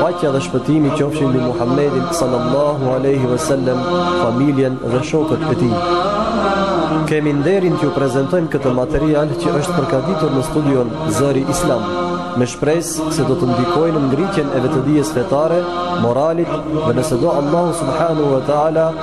Paqja dhe shpëtimi qofshin mbi Muhammedin sallallahu alaihi wasallam, familjen dhe shokët e tij. Kemi nderin t'ju prezantojmë këtë material që është përgatitur në studion Zëri Islam, me shpresë se do të ndikojë në ngritjen e vetëdijes fetare, moralit dhe nëse do Allahu subhanahu wa taala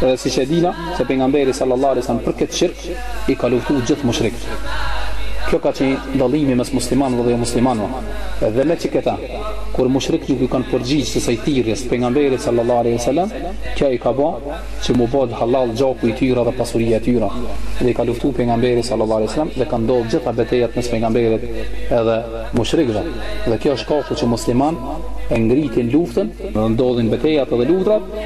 Edhe siç e dimë se pejgamberi sallallahu alaihi wasallam për këtë shirk i ka luftuar gjithë mushrikët. Kjo ka qenë dallimi mes muslimanëve dhe jo muslimanëve. Dhe meqë këta, kur mushrikët nuk ju kanë përgjigj kësaj thirrjes pejgamberit sallallahu alaihi wasallam, kjo i ka bë që me u bë halal gjaku i tyre dhe pasuria e tyre. Dhe i ka luftuar pejgamberi sallallahu alaihi wasallam dhe kanë ndodhur gjitha betejat mes pejgamberit edhe mushrikëve. Dhe kjo është shkaku që muslimanët e ngritin luftën, ndodhin betejat edhe luftrat,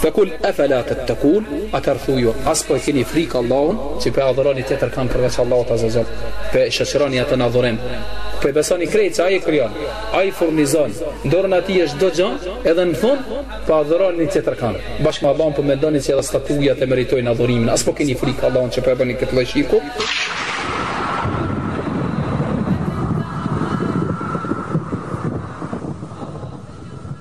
Fekul efela tettekun, atëherë thuju, a s'po e keni frikë Allahun, që po e adhuroni tjetër kënd përveç Allahut azze wa xhel, po e shoqëroni atë në adhurim, po e besoni krejt se ai e krijon, ai furnizon, në dorën e tij është çdo gjë, edhe në fund, po adhuroni tjetër kënd, bashkë me Allahun po mendoni që edhe statujat e meritojnë adhurimin, a s'po keni frikë Allahun që po e bëni këtë lloj shirku?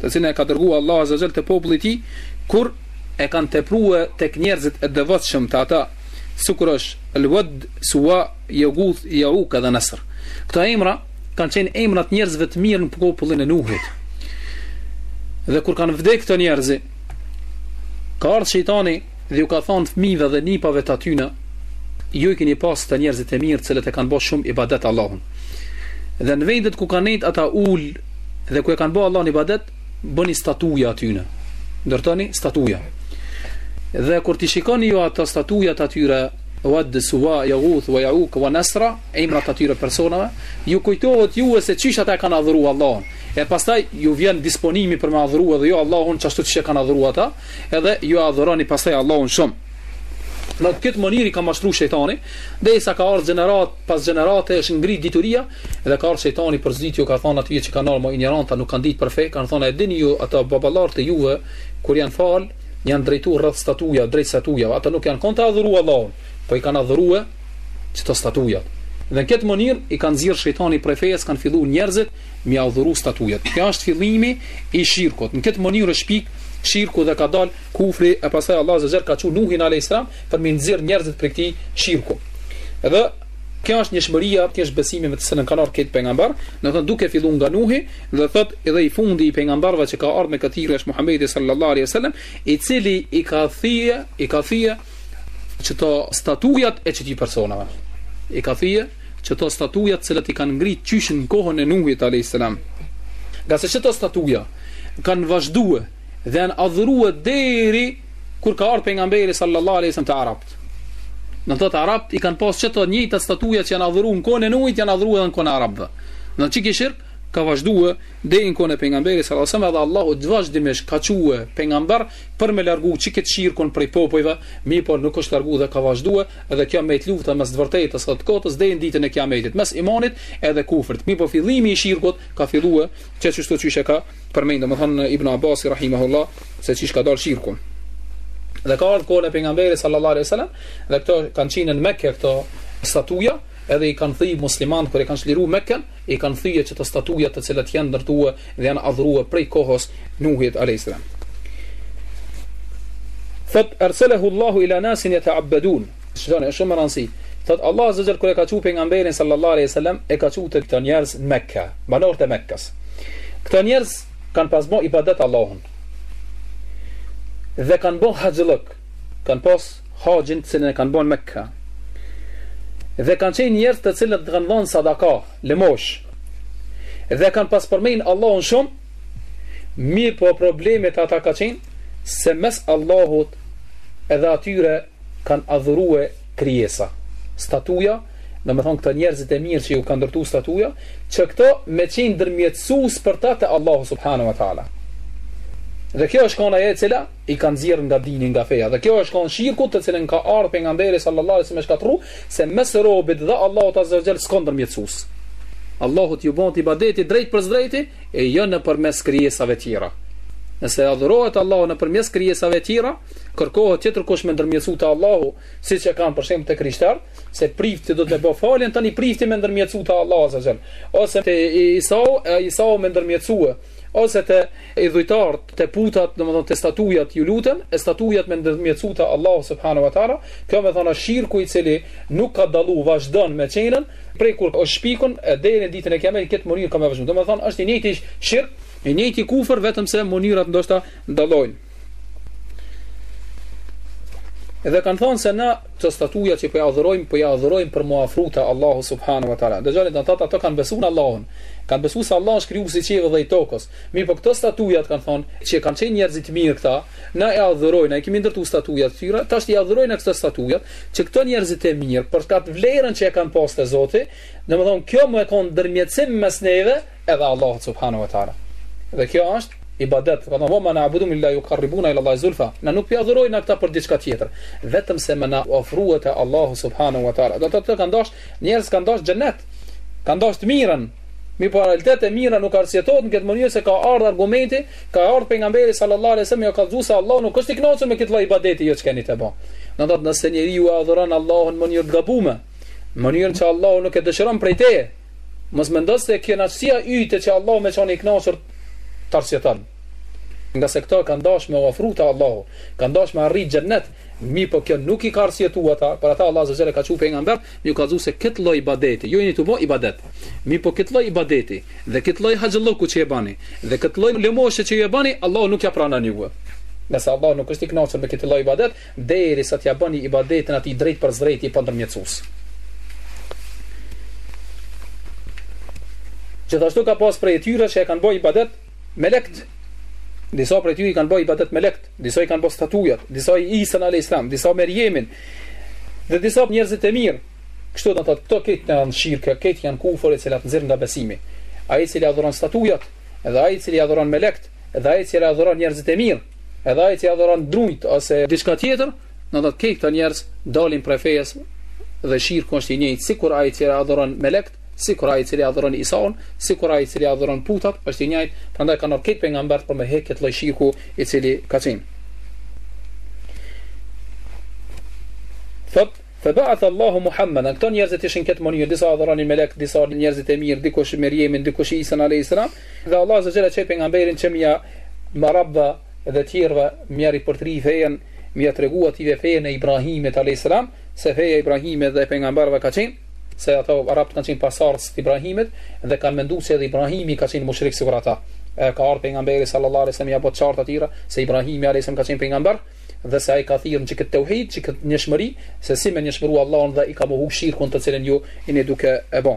të cilën e ka dërguar Allahu azza wa xhel te populli i tij, kur e kanë teprue tek njerëzit e devotshëm te ata, sikur është Al-Wadd, Suwa, Yaguth, Yauq dhe Nasr. Këta emra kanë qenë emrat e njerëzve të mirë në popullin e Nuhit. Dhe kur kanë vdekë këta njerëz, ka ardhë shejtani dhe ju ka thonë fëmijëve dhe nipave të atyna, ju i keni pas këta njerëzit e mirë, të cilët e kanë bërë shumë ibadet Allahun. Dhe në vendet ku kanë nejtë ata ul Dhe ku e kanë bërë Allahun ibadet, bëni statujat e atyne. Ndërtoni statuja. Dhe kur t'i shikoni ju ato statujat e atyre Wad, Suwa, Yaghuth, Wa Ya'uk, Wa Nasra, emrat e atyre personave, ju kujtohet ju se qysh ata e kanë adhuruar Allahun. E pastaj ju vjen disponimi për të adhuruar edhe ju Allahun, qashtu siç e kanë adhuruar ata, edhe ju adhuroni pastaj Allahun shumë. Në këtë mënyrë i ka mashtruar shejtani, derisa ka ardhur gjeneratë pas gjenerate është ngrit dituria, Edhe ka ardhë shejtani përsëri ju ka thanë atyre që kanë ardhë më injoranta nuk kanë ditë për fe, kanë thanë e dini ju ata baballarët e juve kur janë falë janë drejtu rreth statujave, drejt statujave, ata nuk janë konë tu e adhuru Allahun, po i kanë adhuru qeto statuja. Dhe në këtë mënyrë i ka nxjerrë shejtani prej fesë, kanë fillu njerëzit me i adhuru statujat. Kjo është fillimi i shirkut. Në këtë mënyrë është shpik shirku dhe ka dal kufri e pastaj Allahu azze wa xhel ka çu Nuhin a.s. për me i nxjerrë njerëzit prej këtij shirku. Edhe Kjo është shtylla e besimit me të cilën kanë ardhur krejt pejgamberët, domethënë duke filluar nga Nuhi dhe thotë edhe i fundi i pejgamberëve që ka ardhur me këtë thirrje është Muhamedi sallallahu alaihi wasallam, i cili i ka thye, i ka thye qato statujat e qatyne personave. I ka thye qato statujat që i kanë ngrit qysh në kohën e Nuhit alaihi salam. Ngase qato statuja kanë vazhduar dhe janë adhuruar deri kur ka ardhur pejgamberi sallallahu alaihi wasallam te arabt. Domethënë arabët i kanë pas qeto të njëjta statuja që janë adhuruar në kohën e Nuhit, janë adhuruar edhe në kohën e arabëve. Domethënë qiky shirk ka vazhduar deri në kohën e pejgamberit sallallahu alaihi wasallam dhe Allahu vazhdimisht ka çue pejgamber për me largu qikët shirkun prej popujve, mirëpo nuk është largu dhe ka vazhduar edhe kjo domethënë lufta mes të vërtetës dhe të kotës deri në ditën e kiametit, mes imanit edhe kufrit. Mirëpo fillimi i shirkut ka filluar qeshtu qysh e ka Përmend domethënë Ibn Abasi rahimahullah se qysh ka dalë shirku. Dhe ka ardhur koha e pejgamberit sallallahu alaihi wasallam dhe këto kanë qenë në Mekë këto statuja, edhe i kanë thye muslimanët kur e kanë çliruar Mekën, i kanë thye qato statuja të cilat janë ndërtuar dhe janë adhuruar prej kohës së Nuhit alaihi salam. Fa arsalahu Allahu ila nasin yata'abbadun. Shikoni, është shumë me rëndësi. Thot Allah azza wa jall kur e ka çue pejgamberin sallallahu alaihi wasallam, e ka çue te këto njerëz në Mekka, banorët e Mekkës. Këto njerëz kanë pas bë ibadet Allahun. Dhe kanë bë haxhllëk, kanë pas haxhin të cilin e kanë bë në Mekka. Dhe kanë qenë njerëz të cilët kanë dhënë sadaka, lëmosh. Dhe kanë pas përmend Allahun shumë. Mirëpo problemi te ata ka qenë se mes Allahut edhe atyre kanë adhurue krijesa, statuja, domethënë këto njerëzit e mirë që ju kanë ndërtu statuja, që këto me qenë ndërmjetësues për ta te Allahu subhanahu wa taala. Dhe kjo është kanë ajo e cila i kanë nxjerrë nga dini, nga feja. Dhe kjo është kanë shirku të cilin ka ardhur pejgamberi sallallahu alaihi wasallam me shkatrru se mes robit dhe Allahut azza wa jall s'ka ndërmjetësues. Allahut i bëhet ibadeti drejtpërdrejti e jo nëpërmes krijesave të tjera. Nëse adhurohet Allahu nëpërmes krijesave të tjera, Kërkohet tjetërkush me ndërmjetësu te Allahu, siç e kanë për shembull të krishterët, se prifti që do t'ma bo faljen, tani prifti me ndërmjetësu te Allahu, se zëmë, ose te Isau, e Isau me ndërmjetësu, ose te idhujtarët, te putat, domethënë te statujat ju luten, e statujat me ndërmjetësu te Allahu, subhanahu wa taala, kjo domethënë shirku i cili nuk ka dalu, vazhdon me qenë, prej kur është shpikur, e deri në ditën e kiametit, në këtë mënyrë ka me vazhdu, domethënë është i njëjti shirk, i njëjti kufër, vetëm se mënyrat ndoshta dallojnë. Edhe kanë thonë se na këto statuja që po i adhurojmë, po i adhurojmë për m'u afru te Allahu subhanahu wa taala. Dhe janë ata ata kanë besuar në Allahun. Kanë besuar se Allahu është krijuesi i qiellit dhe i tokës. Mirëpo këto statuja kanë thonë që kanë qenë njerëz të mirë këta, na i adhurojmë, na i kemi ndërtu statuja të tyre, tash i adhurojmë këto statuja, që këto njerëz të mirë për qat vlerën që e kanë pas te Zoti, domethënë kjo me kanë ndërmjetësim mes neve, edhe Allahut subhanahu wa taala. Dhe kjo është ibadet. Kanë thënë ma na'buduhum illa liyuqarribuna ila Allahi zulfa. Na nuk p'i adhurojna këta për diçka tjetër, vetëm se me na ofru te Allahu subhanahu wa taala. Do të thotë kanë dash njerëz kanë dash xhenet. Kanë dash të mirën. Mirëpo realitet e mira nuk arsyetohet në këtë mënyrë se ka ardhur argumenti, ka ardhur pejgamberi sallallahu alaihi wasallam ju ka thënë se Allahu nuk është i kënaqur me këtë lloj ibadeti ju çka jeni tu bë. Do të thotë nëse njeriu adhuron Allahun në mënyrë të gabuar, në mënyrën që Allahu nuk e dëshiron prej teje, Mos mendo se kjo dëshira jote që Allahu me qenë i kënaqur të arsyeton. Ngase këta kanë dashur me u afru te Allahu, kanë dashur me arrit xhennet, mirëpo kjo nuk i ka arsyetu ata, por ata Allahu azze ue xhel ka çu pejgamber, ju ka thënë se këtë lloj ibadeti, ju jeni tu bë ibadet. Mirëpo këtë lloj ibadeti dhe këtë lloj haxhillëku që e bani dhe këtë lloj lëmoshe që ju e bani, Allahu nuk jua pranon juve. Nëse Allahu nuk është i kënaqur me këtë lloj ibadet, Derisa t'ia bëni ibadetin atij drejtpërsëdrejti pa ndërmjetësues. Gjithashtu ka pas prej tyre që i kanë bërë ibadet melekt. Disa prej tyre i kanë bërë ibadet melekt, disa i kanë bërë statujat, disa Isën alayhis salam, disa Merjemin. Dhe disa njerëzit e mirë, kështu do të thotë, këto këtë janë shirkë, këtë janë kufër e cila t'nxjerr nga besimi. Ai i cili adhuron statujat, dhe ai i cili adhuron melekt, dhe ai i cili adhuron njerëzit e mirë, Edhe ai që i adhuron drunjtë ose diçka tjetër, do të thotë këta njerëz dalin prej fesë dhe shirku është i njëjtë sikur ai i cili adhuron melekt, sikur ai i cili adhuron Isaun, sikur ai i cili adhuron putat, është i njëjtë, prandaj kanë ardhur këta pejgambert për me hek këtë lloj shirku i cili ka qenë. Thot Fa ba'atha Allahu Muhammadan, këto njerëzit ishin n'këtë mënyrë, disa adhuronin melek, disa njerëzit e mirë, dikush Merjemin, dikush Isa alayhis salam, Dhe Allahu azza wa jall e çoi pejgamberin që m'ia arabëve dhe tjerëve m'ia ripërtri fenë, m'ia tregu atyre fenë e Ibrahimit alejhi selam, se feja e Ibrahimit dhe e pejgamberëve ka qenë, se ata arabët kanë qenë pasardhës të Ibrahimit dhe kanë menduar se edhe Ibrahimi ka qenë mushrik sikur ata. E ka ardhur pejgamberi sallallahu alejhi selam ia ka bë t'qartë atyre se Ibrahimi alejhi selam ka qenë pejgamber dhe se ai ka thirrë n'qëtë tauhid, n'qëtë njëshmëri, se si me njëshmëru Allahun dhe e ka mohu shirkun të cilin ju jeni duke e bë.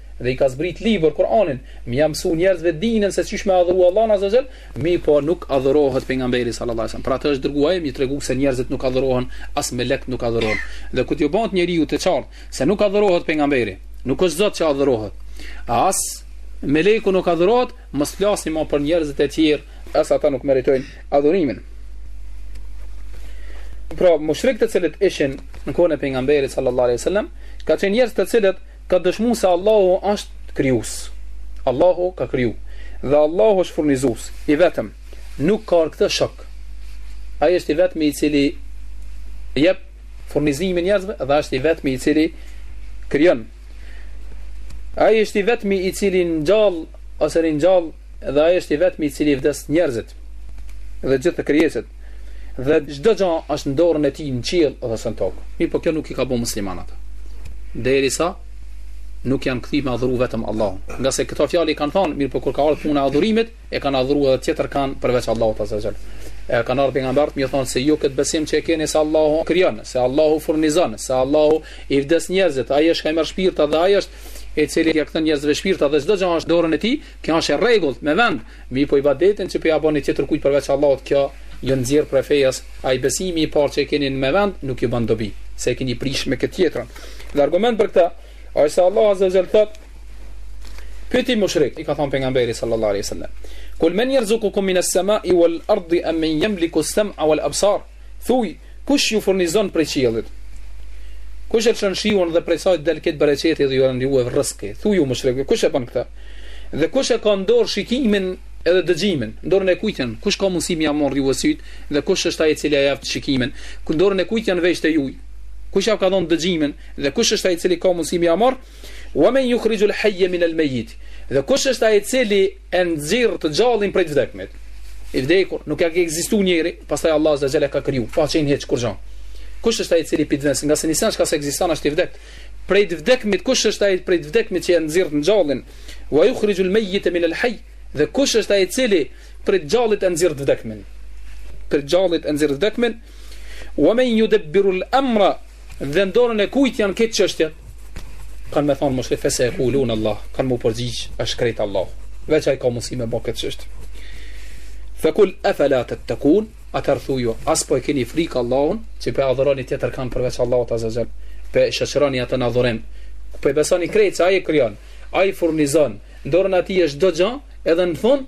dhe i ka zbrit libër Kur'anin me ja mësu njerëzve dinën se qysh me adhuru Allahun azza wa jall mirëpo nuk adhurohet pejgamberi sallallahu alaihi wasallam për atë është dërgu ai me ju tregu se njerëzit nuk adhurohen as melekt nuk adhurohen dhe kur t'i bëhet njeriut e qartë se nuk adhurohet pejgamberi nuk është zot që adhurohet as meleku nuk adhurohet mos flasim më për njerëzit e tjerë as ata nuk meritojnë adhurimin pra mushrikët të cilët ishin në kohën e pejgamberit sallallahu alaihi wasallam ka qenë njerëz të cilët Kanë dëshmu se Allahu është krijues. Allahu ka kriju. Dhe Allahu është furnizues, i vetëm. Nuk ka në këto shok. Ai është i vetmi i cili jep furnizimin njerëzve dhe është i vetmi i cili krijon. Ai është i vetmi i cili ngjall ose ringjall Dhe Ai është i vetmi i cili i vdes njerëzit dhe gjithë krijesat dhe çdo gjë është në dorën e Tij në qiell dhe në tokë. Mirpo kjo nuk i ka bërë muslimana. Derisa nuk janë kthyer me adhuru vetëm Allahun. Ngase këto fjalë i kanë thënë, mirpo kur ka ardhur puna e adhurimit, e kanë adhuruar edhe tjetërkënd përveç Allahut azza wa jall. E kanë ardhur pejgamberët me thënë se ju këtë besim që e keni se Allahu krijon, se Allahu furnizon, se Allahu i vdes njerëzit, ai është që i merr shpirtat dhe ai është i cili ia kthen njerëzve shpirtat dhe çdo gjë është në dorën e tij, Kjo është e rregullt, me vend, mirëpo ibadetin që po ia bëni tjetërkujt përveç Allahut, kjo ju nxjerr prej fejes, ai besimi i parë që e keni me vend nuk ju bën dobi, se e keni prishë me këtë tjetrën. Dhe argument për këtë është se Allahu azza wa jall thotë Pyeti mushrikët, i ka thënë pejgamberit sallallahu alaihi wasallam. Kul men yarzuqukum minas sama'i wal ardi am men yamliku as-sam'a wal absar? Thuj, kush ju furnizon prej qiellit? Kush e çon shiun dhe prej saj del ky bereqeti dhe ju vjen juve rrizki? Thuju mushrikëve, kush e bën këtë? Dhe kush e ka në dorë shikimin edhe dëgjimin? Në dorën e kujt janë? Kush ka mundësi m'ia marrë juve sytë? Dhe kush është ai i cili ia jep shikimin? Në dorën e kujt janë veshët e juj? Kush ia ka dhënë dëgjimin? Dhe kush është ai i cili ka mundësi m'ia marrë? Wa men yukhrijul hayya min al-mayyit. Dhe kush është ai i cili e nxirr të gjallin prej të vdekmit. I vdekur nuk ka ekzistuar njeri, pastaj Allahu azza wa jall e ka kriju, pa qenë hiç kurrë. Kush është ai i cili prej të vdekt, ngase ni sen çka s'ekziston është i vdek. Prej të vdekmit kush është ai prej të vdekmit që e nxirr të gjallin? Wa yukhrijul mayyita min al-hayy. Dhe kush është ai i cili prej të gjallit e nxirr të vdekmin? Prej të gjallit e nxirr të vdekmin. Wa man yudabbiru al-amra Dhe në dorën e kujt janë këto çështjet? Kanë me thënë fesejekulun Allah, kanë me u përgjigj është krejt Allah. Veç ai ka mundësi me bë këto çështje. Fa kul afala tattakun atëherë thuju a s'po e keni frikë Allahun që pe adhuroni tjetërkënd përveç Allahut azza wa jall. Pe shoqëroni atë në adhurim. Pe besoni krejt se ai e krijon, ai furnizon, në dorën e tij është çdo gjë, edhe në fund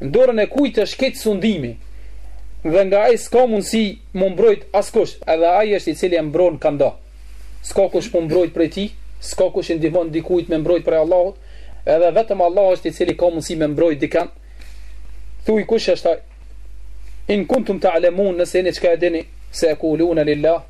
Në dorën e kujt është krejt sundimi dhe nga ai s'ka mundësi mu mbrojt askush, edhe ai është i cili e mbron kan do. S'ka kush mu mbrojt prej tij, s'ka kush i ndihmon dikujt me mbrojt prej Allahut, edhe vetëm Allah është i cili ka mundësi me mbrojt dikën. Thuj kush është ai? In kuntum talemun nëse e jeni çka e dini, sejekulune lillah,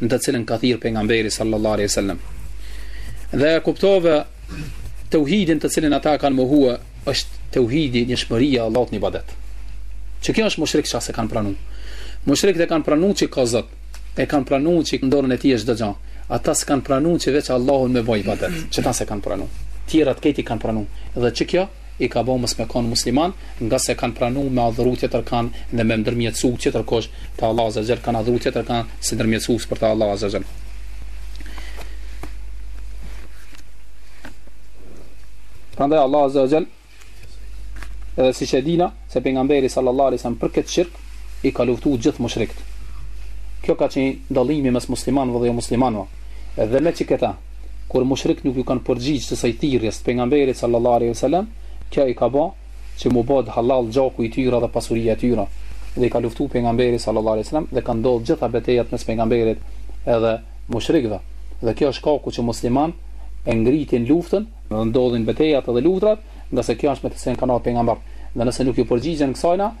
në të cilën ka thirr pejgamberi sallallahu alaihi wasallam. Dhe e kuptove teuhidin të cilin ata kanë mohua është teuhidi njëshmëria Allahut në ibadet që kjo është mushrikt që s'e kanë pranu mushrikt e kanë pranu që ka zot e kanë pranu që n'dorën e tij është gjithçka ata s'e kanë pranu që veç Allahut me bo ibadet qeta s'e kanë pranu tjerat krejt i kanë pranu dhe që kjo i ka ba mos me kanë musliman, ngase kanë pranu me adhuru tjetërkan dhe me ndërmjetësu tjetër kush te Allahu azza wa jall, kanë adhuru tjetërkan si ndërmjetësus për te Allahu azza wa jall. Prandaj Allahu azza wa jall edhe siç e dina se pejgamberi sallallahu alaihi wasallam për këtë shirk i ka luftu gjithë mushrikët. Kjo ka qenë dallimi mes muslimanëve dhe jo muslimanëve. Dhe me qikëta, kur mushrikët nuk ju kanë përgjigjë kësaj thirrjes të Pejgamberit sallallahu alaihi wasallam, kjo i ka bë që t'u bëhet hallall gjaku i tyre dhe pasuria e tyre. Dhe i ka luftu Pejgamberi sallallahu alaihi wasallam dhe kanë ndodhur gjitha betejat mes Pejgamberit edhe mushrikëve. Dhe kjo është shkaku që musliman e ngritin luftën, dhe ndodhin betejat edhe luftrat, ngase kjo është me të cilën kanë ardhur pejgambert. Dhe nëse nuk ju përgjigjen kësajna,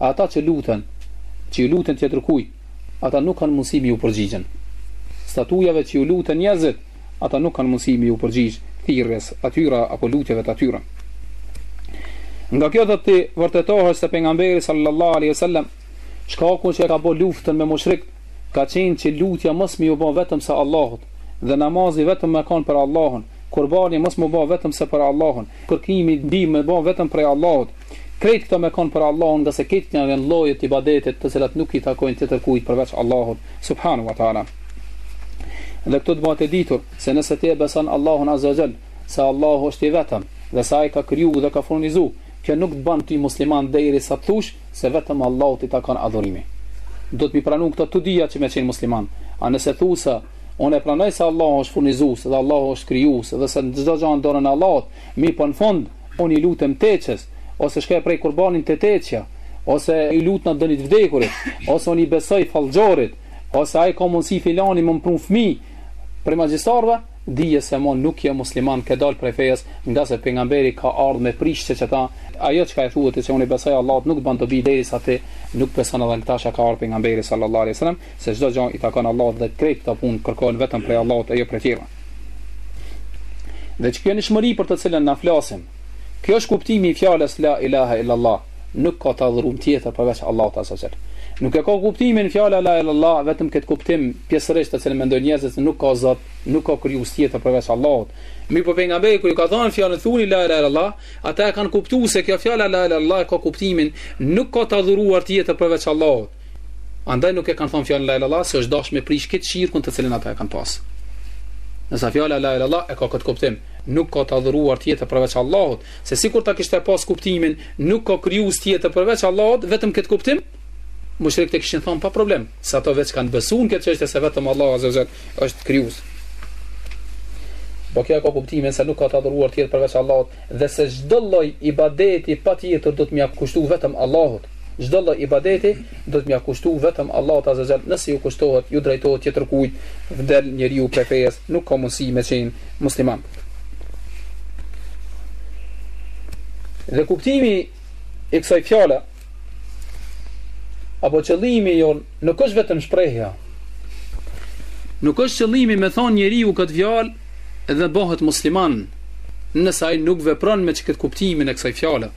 E ata që luten, që i luten tjetër kujt, ata nuk kanë mundësi me iu përgjigj. Statujave që iu luten njerëzit, ata nuk kanë mundësi me iu përgjigjë thirrjes atyre apo lutjeve të atyre. Nga kjo do të vërtetohesh se pejgamberi sallallahu alaihi wasallam shkakun që e ka bë luftën me mushrikt ka qenë që lutja mos me ju bo vetëm se Allahut dhe namazi vetëm me kanë për Allahun, kurbani mos m'u bo vetëm se për Allahun, kërkimi ndihmë m'u bo vetëm prej Allahut. Krejt këto me kon për Allahun ngase krejt këto janë llojet e ibadetit të cilat nuk i takojnë tjetër kujt përveç Allahut subhanu wa taala. Dhe këtu të bëhet e ditur se nëse ti e beson Allahun azza wa jall se Allahu është i vetëm dhe se ai ka kriju dhe ka furnizu, kjo nuk të bën ti musliman deri sa të thush se vetëm Allahut i takon adhurimi. Duhet me i pranu këto të dyja që me qenë musliman. A nëse thu se Unë e pranoj se Allahu është furnizues dhe Allahu është krijues dhe se çdo gjë në dorën e Allahut, mirëpo në fund Unë i lutem teqes, ose shkoj e prej kurbanin te teqja, ose i lutna ndonjë të vdekurit, ose unë i besoj fallxhorit, ose ai ka mundësi filani me më pru fëmijë, prej magjistarëve, dije se mo nuk je musliman ke dalë prej fejës, ngase pejgamberi ka ardhë me prishë qëta, ajo çka e thu ti që unë i besoj Allahut nuk bën dobi derisa ti nuk beson edhe në qëta që ka ardhë pejgamberi sallallahu alejhi wasallam, se çdo gjë i takon Allahut dhe krejt këto punë kërkohen vetëm prej Allahut e jo prej tjerëve. Dhe qikjo njishmëri për të cilën na flasim, kjo është kuptimi i fjalës la ilaha illallah, nuk ka të adhuruar tjetër përveç Allahut azza wa xhall. Nuk e ka kuptimin fjala la ilallah vetëm këtë kuptim pjesërisht të cilën mendojnë njerëzit se nuk ka Zot, nuk ka krijues tjetër përveç Allahut. Mirëpo pejgamberi kur ju ka thënë fjalën thuni la ilaha illallah, ata e kanë kuptuar se kjo fjala la ilaha illallah ka kuptimin nuk ka të adhuruar tjetër përveç Allahut. Andaj nuk e kanë thënë fjalën la ilaha illallah, se është dashur me prish këtë shirkun të cilin ata e kanë pas. Nëse fjala la ilaha illallah e ka këtë kuptim, nuk ka të adhuruar tjetër përveç Allahut, se sikur ta kishte pas kuptimin, nuk ka krijues tjetër përveç Allahut, vetëm këtë kuptim, mushrikët e kishin thënë pa problem, se ato vetë kanë besuar në këtë çështje se vetëm Allahu azza wa xhall është krijues. Po kjo ka kuptimin se nuk ka të adhuruar tjetër përveç Allahut dhe se çdo lloj ibadeti patjetër duhet mja kushtu vetëm Allahut. Çdo lloj ibadeti duhet mja kushtu vetëm Allahut azza wa xhall, nëse ju kushtohet, ju drejtohet tjetër kujt, vdel njeriu prej fesë, nuk ka mundësi me qenë musliman. Dhe kuptimi i kësaj fjale, apo qëllimi jonë, nuk është vetëm shprejhja, nuk është qëllimi me thonë njeriu këtë fjalë, dhe bëhet musliman nëse ai nuk vepron me qikët kuptimin e kësaj fjale.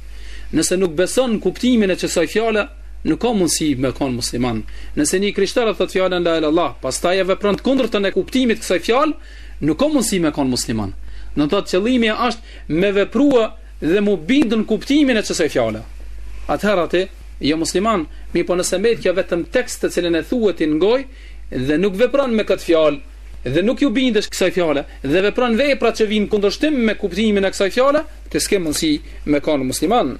Nëse nuk beson kuptimin e kësaj fjale, nuk ka mundësi me kon musliman. Nëse një krishter e thot fjalën la ilaha illallah, pastaj e vepron të kundërtën e kuptimit të kësaj fjale, nuk ka mundësi me kon musliman. Do të thotë qëllimi është me veprua dhe m'u bind n'kuptimin e kësaj fjale. Atëherë ti je musliman, mirëpo nëse mbet kjo vetëm tekst të cilën e thue ti n'gojë dhe nuk vepron me këtë fjalë, dhe nuk ju bindesh kësaj fjale dhe vepron vepra që vijnë n'kundërshtim me kuptimin e kësaj fjale, ti s'ke mundësi me kanë musliman.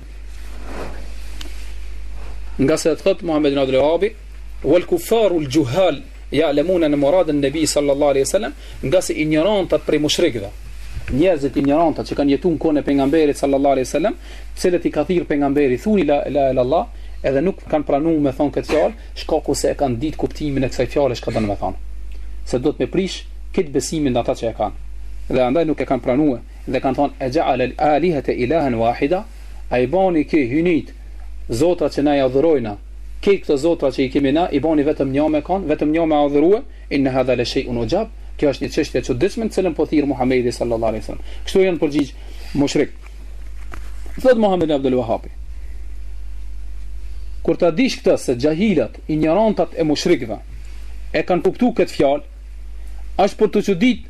Ngase thot Muhammed ibn Abdul Wahhab, "Wal kufaru al juhal ya'lamun an murad an nabi sallallahu alaihi wasallam", ngase injorantat prej mushrikëve. Njerëzit injoranta që kanë jetuar në kohën e pejgamberit sallallahu alaihi wasallam, të cilët i ka thirr pejgamberi thuni la ilaha illallah, edhe nuk kanë pranuar me thon këtë fjalë, Shkaku se e kanë ditë kuptimin e kësaj fjale çka don me thanë. Se duhet me prish kitë besimin ata që e kanë. Dhe andaj nuk e kanë pranue. Dhe kanë thanë, e ja'ale al-alihete ilahen wahida, a i bani kejt hyjnitë, zotrat që na i adhurojna, kejt këto zotra që i kemi na, i bani vetëm nja me kanë, vetëm nja me adhurue, inne hadha le shej'un ujab, kjo është një çështje e çuditshme në të cilën po thirr Muhamedi sallallahu alejhi ve sellem. Kështu janë përgjigj mushrikët. Thot Muhammed Abdul Wahabi. Kur ta dish këtë se xhahilat, injorantat e mushrikëve e kanë kuptuar këtë fjalë, është për të çudit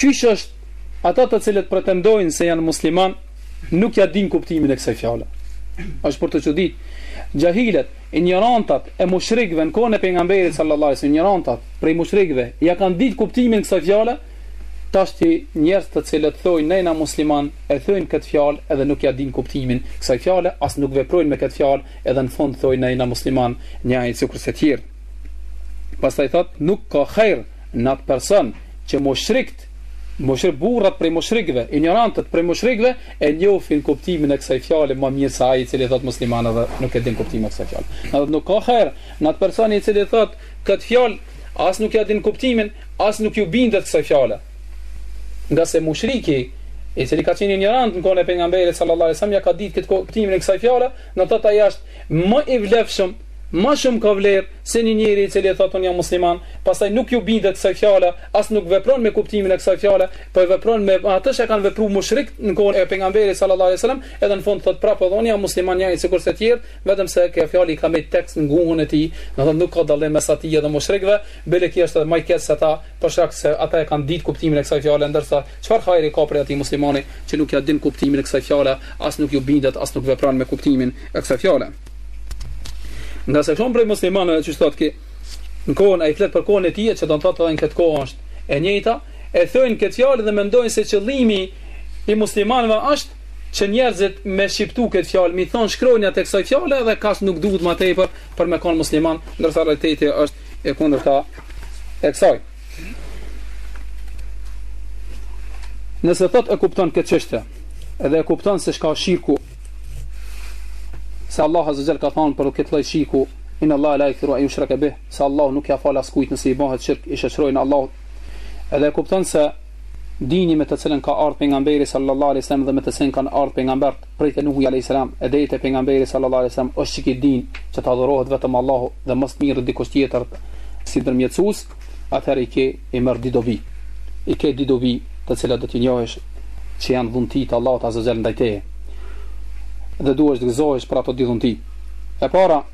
çysh është ata të cilët pretendojnë se janë musliman nuk ja dinë kuptimin kësaj fjale. Është për të çudit xhahilat, injorantat e mushrikëve në kohën e pejgamberit sallallahu alajhi wasallam, injorantat prej mushrikëve ja kanë ditë kuptimin e kësaj fjale. Tashti njerz të cilët thojnë nejna musliman e thojnë këtë fjalë edhe nuk ja dinë kuptimin kësaj fjale as nuk veprojnë me këtë fjalë edhe në fund thojnë nejna musliman njëjtë sikurse tjerët pastaj thot nuk ka hajr në atë person që mushrikt mushr burrat prej mushrikëve injorantët prej mushrikëve e njohin kuptimin e kësaj fjale më mirë se ai i cili thot musliman edhe nuk e din kuptimin e kësaj fjale edhe nuk ka hajr në atë person i cili thot Këtë fjalë as nuk ia din kuptimin, as nuk iu bindet kësaj fjale. Ngase mushriki, i cili ka qenë injorant në kohën e pejgamberit sallallahu alajhi wasallam, ja ka ditë këtë kuptimin e kësaj fjale, domethënë ai është më i vlefshëm, më shumë ka vlerë se një njeri i cili thotë unë jam musliman, pastaj nuk iu bindet kësaj fjale, as nuk vepron me kuptimin e kësaj fjale, po e vepron me atë që kanë vepruar mushrikët në kohën e pejgamberit sallallahu alajhi wasallam, edhe në fund thotë prapë edhe unë jam musliman, njëjtë sikurse të tjerët Vetëm se kjo fjalë i ka mbetë te n'gjuhën e tij, domethënë nuk ka dallim mes atij edhe mushrikëve, bile ky është edhe ma i keq se ta, për shkak se ata e kanë ditë kuptimin e kësaj fjale, ndërsa çfarë hajri ka prej atij muslimani që nuk ja din kuptimin e kësaj fjale, as nuk ju bindet, as nuk vepron me kuptimin e kësaj fjale. Ngase shumë prej muslimanëve, qysh thotë ky, në kohën ai flet për kohën e tij, që do të thotë edhe në këtë kohë është e njëjta, e thojnë këtë fjalë dhe mendojnë se qëllimi i muslimanëve është që njerëzit me shqiptu këtë fjalë, mi thonë shkronjat e kësaj fjale edhe kaq nuk duhet më tepër për me kanë musliman, ndërsa realiteti është e kundërta e kësaj. Nëse thot e kupton këtë çështje edhe e kupton se çka është shirku, se Allah azza xhel ka thonë për këtë lloj shirku, innallahe la jagfiru en jushreke bih, se Allah nuk ja fal askujt nëse i bëhet shirk, i shoqërojnë Allahut, edhe e kupton se Dini me të cilën ka ardhë pejgamberi sallallahu alejhi selam dhe me të cilën kanë ardhë pejgambert prej te Nuhi alejhi selam e deri te pejgamberi sallallahu alejhi selam është qiky din që të adhurohet vetëm Allahu dhe mos të mirret dikush tjetër si ndërmjetësues atëherë i ke i merr di dobi i ke di dobi të cilat do t'i njohësh që janë dhunti të Allahut azza xhel ndaj teje dhe duhesh të gëzohesh për ato di dhunti e para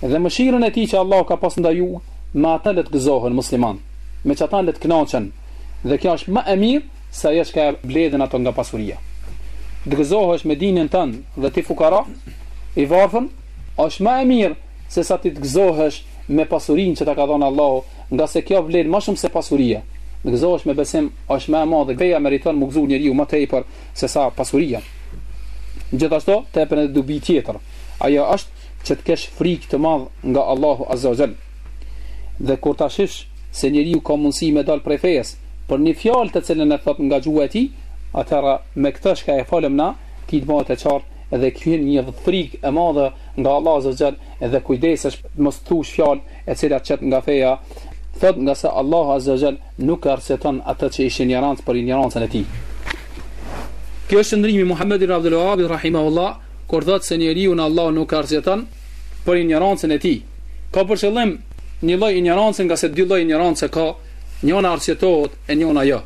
Dhe mëshirën e Tij që Allahu ka pas ndaj ju, me atë le të gëzohen musliman, me ç'ata le të kënaqen, dhe kjo është më e mirë se ajo çka e mbledhin ato nga pasuria. Të gëzohesh me dinin tënd dhe ti fukara, i varfër, është më e mirë se sa ti të gëzohesh me pasurinë që ta ka dhënë Allahu, ngase kjo vlen më shumë se pasuria. Të gëzohesh me besim është më e madhe, feja meriton me gëzuar njeriu më tepër se sa pasuria. Gjithashtu, të jepën edhe dobi tjetër. Ajo është që të kesh frikë të madh nga Allahu Azza wa Jall. Dhe kur ta shifsh se njeriu ka mundësi me dal prej fesë për një fjalë të cilën e thot nga gjuha e tij, atëherë me këtë çka e folëm na, ti të bëhet e qartë dhe krijon një frikë e madhe nga Allahu Azza wa Jall dhe kujdesesh të mos thuash fjalë e cila qet nga feja, thot ngase Allahu Azza wa Jall nuk e arsyeton atë që është në injorancë për injorancën e tij. Ky është qëndrimi Muhammed ibn Abdul Wahhab rahimahullah kur thotë se njeriun Allahu nuk e arsyeton për injorancën e tij. Ka për qëllim një lloj injorancë ngase dy lloj injorance ka, njëna arsyetohet e njëna jo.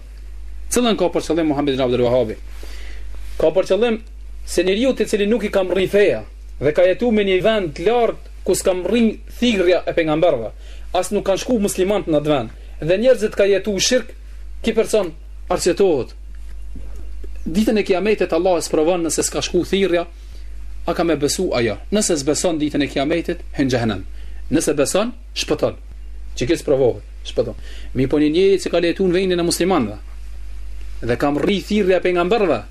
Cilën ka për qëllim Muhammed ibn Abdul Wahhabi? Ka për qëllim se njeriu te cili nuk i ka mrri feja dhe ka jetuar në një vend të largët ku s'ka mrri thirrja e pejgamberëve, as nuk kanë shku muslimanët në atë vend dhe njerëzit kanë jetuar në shirk, ky person Arsyetohet, ditën e kiametit Allah e sprovon nëse s'ka shku thirja, a ka me besu a jo. Nëse s'beson ditën e kiametit, hyn xhehenem. Nëse beson, shpëton. Që ky sprovohet, shpëton. Mirëpo një njeri që ka jetu në vendin e muslimanve, dhe ka mrri thirrja e pejgamberve,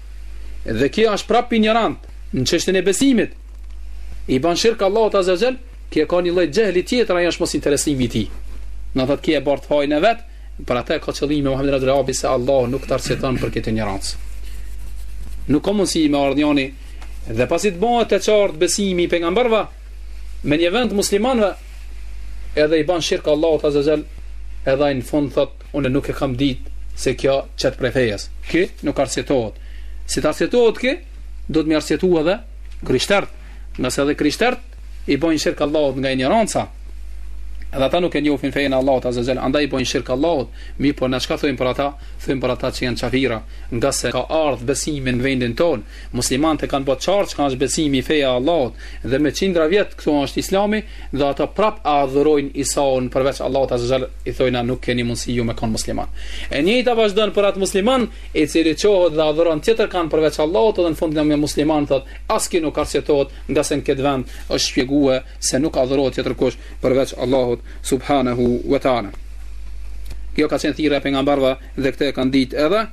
dhe ky është prap injorant në çështjen e besimit, i ban shirk Allahut azza wa jall, ky ka një lloj xhehli tjetër, ajo është mosinteresimi i tij. Në këtë ky e bart fajin e vet, Për atë ka qëllim Muhammed ibn Abdul Wahhabi se Allahu nuk të arsyeton për këtë injorancë. Nuk ka mundësi me ardh njani dhe pasi të bëhet i qartë besimi i pejgamberve në një vend muslimanve edhe i ban shirk Allahut azza wa jall edhe ai në fund thot unë nuk e kam dit se kjo qet prej fejes. Ky nuk arsyetohet. Si të arsyetohet ky, duhet me i arsyetu edhe krishtert. Ngase edhe krishtert, i bojnë shirk Allahut nga injoranca dhe ata nuk e njohin fejen e Allahut azza wa jall andaj i bojnë shirk Allahut mirëpo na çka thojmë për ata thojmë për ata që janë qafira ngase ka ardh besimi në vendin ton muslimanët e kanë bërë të qartë çka është besimi feja e Allahut dhe me qindra vjet këtu është islami dhe ata prap e adhurojnë Isaun përveç Allahut azza wa jall i thojmë nuk keni mundësi ju me kon musliman e njëjta vazhdon për atë musliman i cili çohet dhe adhuron tjetër kënd përveç Allahut dhe në fund jam musliman thot as ky nuk arsyetohet Ngase në këtë vend është shpjegue se nuk adhurohet tjetër kush përveç Allahut subhanehu wa ta'ala. Kjo ka qenë thirrja e pejgamberëve dhe këtë e kanë ditë edhe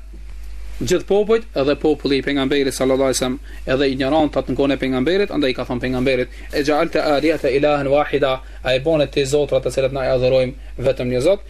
gjithë popujt edhe populli i pejgamberit sallallahu alajhi wasallam edhe injorantat në kohën e pejgamberit andaj i kanë thënë pejgamberit e ja'alta alihata ilahan wahida a e bone ti zotrat të cilët na i adhurojmë vetëm një zot